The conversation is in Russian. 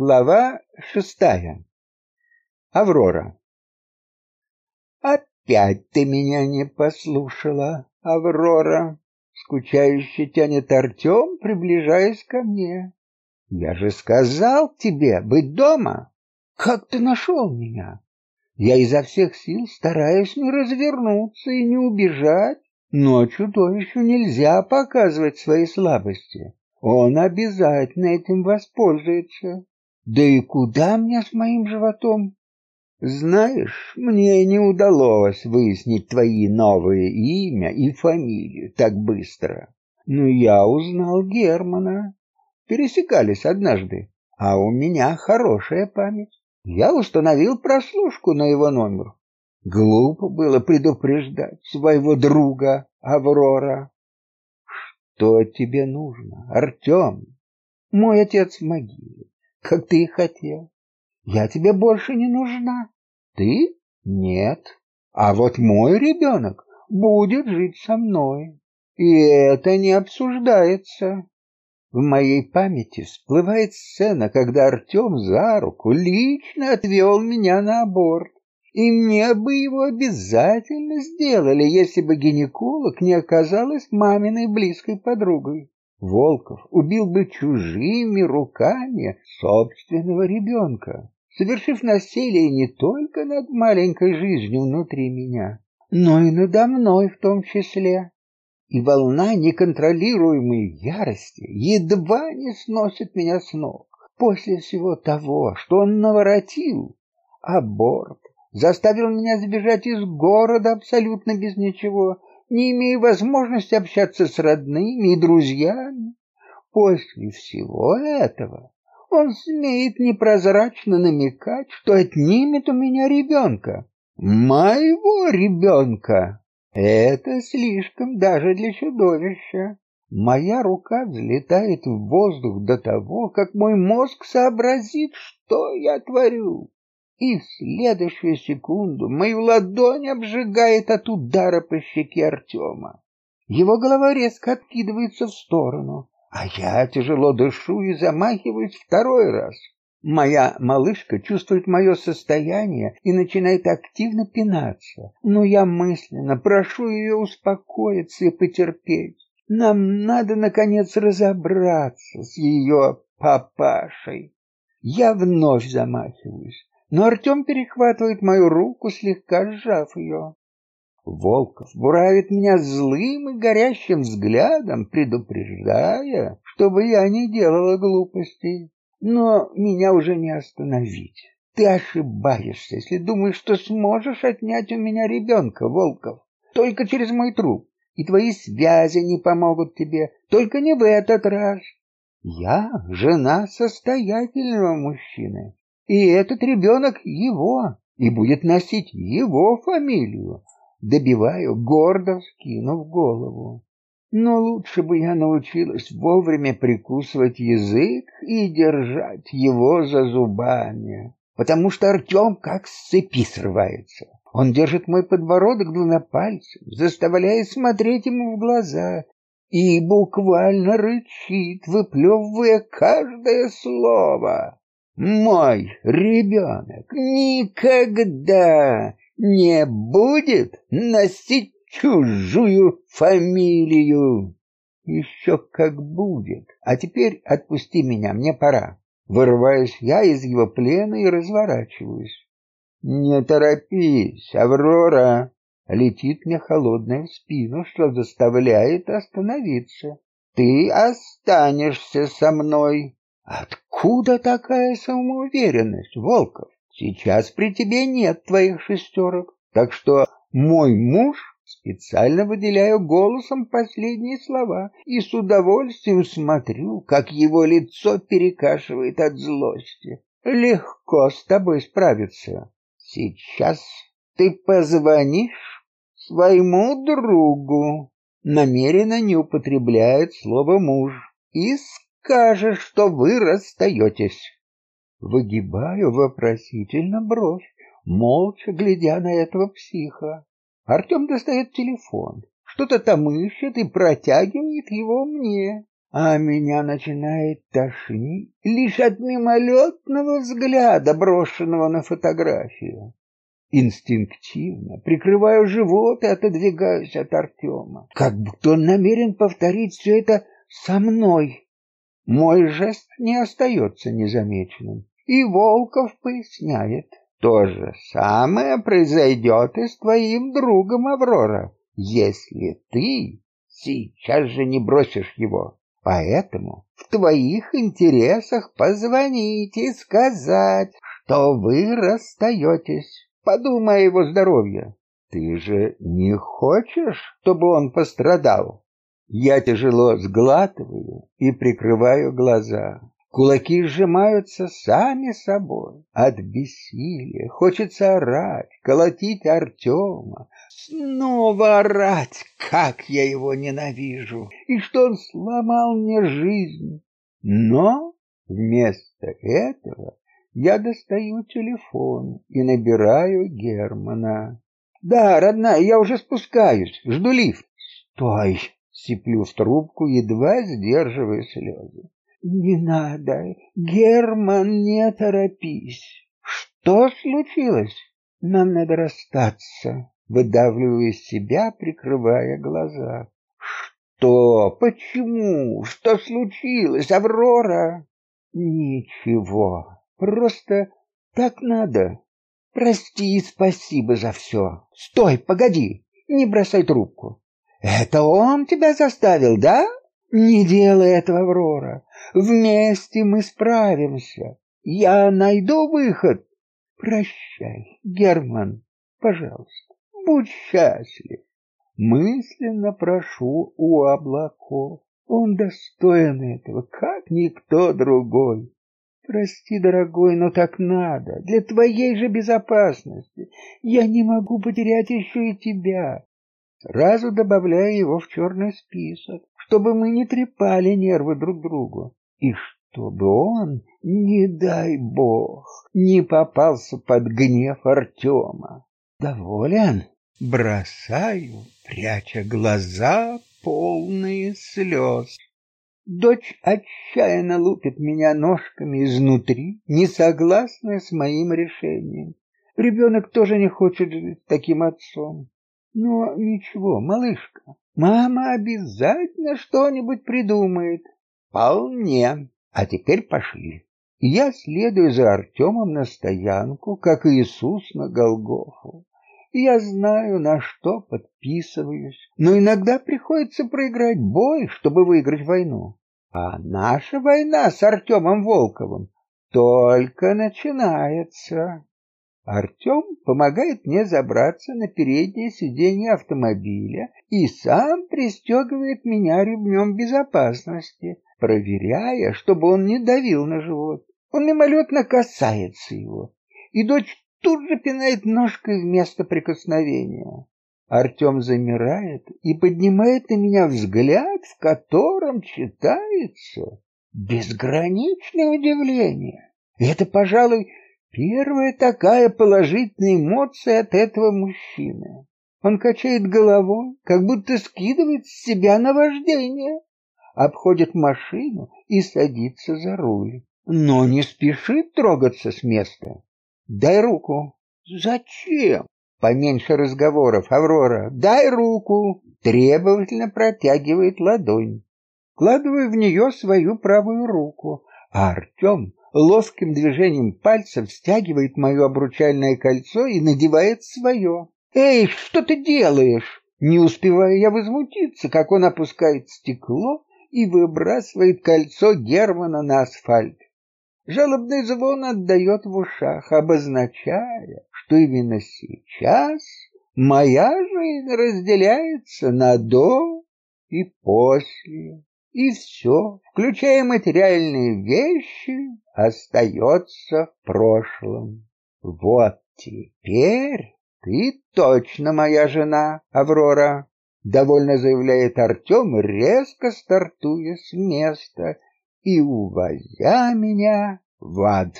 Глава шестая. Аврора. Опять ты меня не послушала, Аврора. Скучающе тянет Артем, приближаясь ко мне. Я же сказал тебе быть дома. Как ты нашел меня? Я изо всех сил стараюсь не развернуться и не убежать, но чудовищу нельзя показывать свои слабости. Он обязательно этим воспользуется. Да и куда мне с моим животом? Знаешь, мне не удалось выяснить твои новые имя и фамилию так быстро. Но я узнал Германа. Пересекались однажды, а у меня хорошая память. Я установил прослушку на его номер. Глупо было предупреждать своего друга Аврора. Что тебе нужно, Артем? Мой отец в могиле как ты и хотел. Я тебе больше не нужна. Ты? Нет. А вот мой ребенок будет жить со мной. И это не обсуждается. В моей памяти всплывает сцена, когда Артем за руку лично отвел меня на аборт. И мне бы его обязательно сделали, если бы гинеколог не оказалась маминой близкой подругой. Волков убил бы чужими руками собственного ребенка, совершив насилие не только над маленькой жизнью внутри меня, но и надо мной в том числе. И волна неконтролируемой ярости едва не сносит меня с ног. После всего того, что он наворотил, аборт, заставил меня сбежать из города абсолютно без ничего, не имея возможности общаться с родными и друзьями. После всего этого он смеет непрозрачно намекать, что отнимет у меня ребенка. Моего ребенка. Это слишком даже для чудовища. Моя рука взлетает в воздух до того, как мой мозг сообразит, что я творю и в следующую секунду мою ладонь обжигает от удара по щеке Артема. Его голова резко откидывается в сторону, а я тяжело дышу и замахиваюсь второй раз. Моя малышка чувствует мое состояние и начинает активно пинаться, но я мысленно прошу ее успокоиться и потерпеть. Нам надо, наконец, разобраться с ее папашей. Я вновь замахиваюсь, но Артем перехватывает мою руку, слегка сжав ее. Волков буравит меня злым и горящим взглядом, предупреждая, чтобы я не делала глупостей. Но меня уже не остановить. Ты ошибаешься, если думаешь, что сможешь отнять у меня ребенка, Волков. Только через мой труп. И твои связи не помогут тебе. Только не в этот раз. Я жена состоятельного мужчины. И этот ребенок его, и будет носить его фамилию. Добиваю, гордо вскинув голову. Но лучше бы я научилась вовремя прикусывать язык и держать его за зубами, потому что Артем как с цепи срывается. Он держит мой подбородок двумя пальцами, заставляя смотреть ему в глаза, и буквально рычит, выплевывая каждое слово. Мой ребенок никогда не будет носить чужую фамилию. Еще как будет. А теперь отпусти меня, мне пора. Вырываюсь я из его плена и разворачиваюсь. Не торопись, Аврора. Летит мне холодная в спину, что заставляет остановиться. Ты останешься со мной. Откуда такая самоуверенность, Волков? Сейчас при тебе нет твоих шестерок, так что мой муж специально выделяю голосом последние слова и с удовольствием смотрю, как его лицо перекашивает от злости. Легко с тобой справиться. Сейчас ты позвонишь своему другу, намеренно не употребляет слово муж, и скажешь, что вы расстаетесь. Выгибаю вопросительно бровь, молча глядя на этого психа. Артем достает телефон, что-то там ищет и протягивает его мне. а меня начинает тошнить лишь от мимолетного взгляда, брошенного на фотографию. Инстинктивно прикрываю живот и отодвигаюсь от Артема, как будто он намерен повторить все это со мной. Мой жест не остается незамеченным, и Волков поясняет. То же самое произойдет и с твоим другом Аврора, если ты сейчас же не бросишь его. Поэтому в твоих интересах позвонить и сказать, что вы расстаетесь. Подумай о его здоровье. Ты же не хочешь, чтобы он пострадал? Я тяжело сглатываю и прикрываю глаза. Кулаки сжимаются сами собой. От бессилия хочется орать, колотить Артема, снова орать, как я его ненавижу, и что он сломал мне жизнь. Но вместо этого я достаю телефон и набираю Германа. Да, родная, я уже спускаюсь, жду лифт. Стой, сиплю в трубку, едва сдерживая слезы. Не надо, Герман, не торопись. Что случилось? Нам надо расстаться, выдавливаю из себя, прикрывая глаза. Что? Почему? Что случилось, Аврора? Ничего. Просто так надо. Прости и спасибо за все. Стой, погоди, не бросай трубку. Это он тебя заставил, да? Не делай этого, Аврора. Вместе мы справимся. Я найду выход. Прощай, Герман, пожалуйста, будь счастлив. Мысленно прошу у облаков. Он достоин этого, как никто другой. Прости, дорогой, но так надо. Для твоей же безопасности. Я не могу потерять еще и тебя. Сразу добавляю его в черный список чтобы мы не трепали нервы друг другу, и чтобы он, не дай бог, не попался под гнев Артема. Доволен? Бросаю, пряча глаза, полные слез. Дочь отчаянно лупит меня ножками изнутри, не согласная с моим решением. Ребенок тоже не хочет жить таким отцом. Но ничего, малышка, Мама обязательно что-нибудь придумает. Вполне. А теперь пошли. Я следую за Артемом на стоянку, как Иисус на Голгофу. Я знаю, на что подписываюсь, но иногда приходится проиграть бой, чтобы выиграть войну. А наша война с Артемом Волковым только начинается. Артем помогает мне забраться на переднее сиденье автомобиля и сам пристегивает меня ремнем безопасности, проверяя, чтобы он не давил на живот. Он мимолетно касается его, и дочь тут же пинает ножкой вместо прикосновения. Артем замирает и поднимает на меня взгляд, в котором читается безграничное удивление. И это, пожалуй, Первая такая положительная эмоция от этого мужчины. Он качает головой, как будто скидывает с себя наваждение, обходит машину и садится за руль, но не спешит трогаться с места. Дай руку. Зачем? Поменьше разговоров, Аврора. Дай руку. Требовательно протягивает ладонь. Кладываю в нее свою правую руку, а Артем ловким движением пальцев стягивает мое обручальное кольцо и надевает свое. «Эй, что ты делаешь?» Не успеваю я возмутиться, как он опускает стекло и выбрасывает кольцо Германа на асфальт. Жалобный звон отдает в ушах, обозначая, что именно сейчас моя жизнь разделяется на «до» и «после» и все, включая материальные вещи, остается в прошлом. Вот теперь ты точно моя жена, Аврора, довольно заявляет Артем, резко стартуя с места и увозя меня в ад.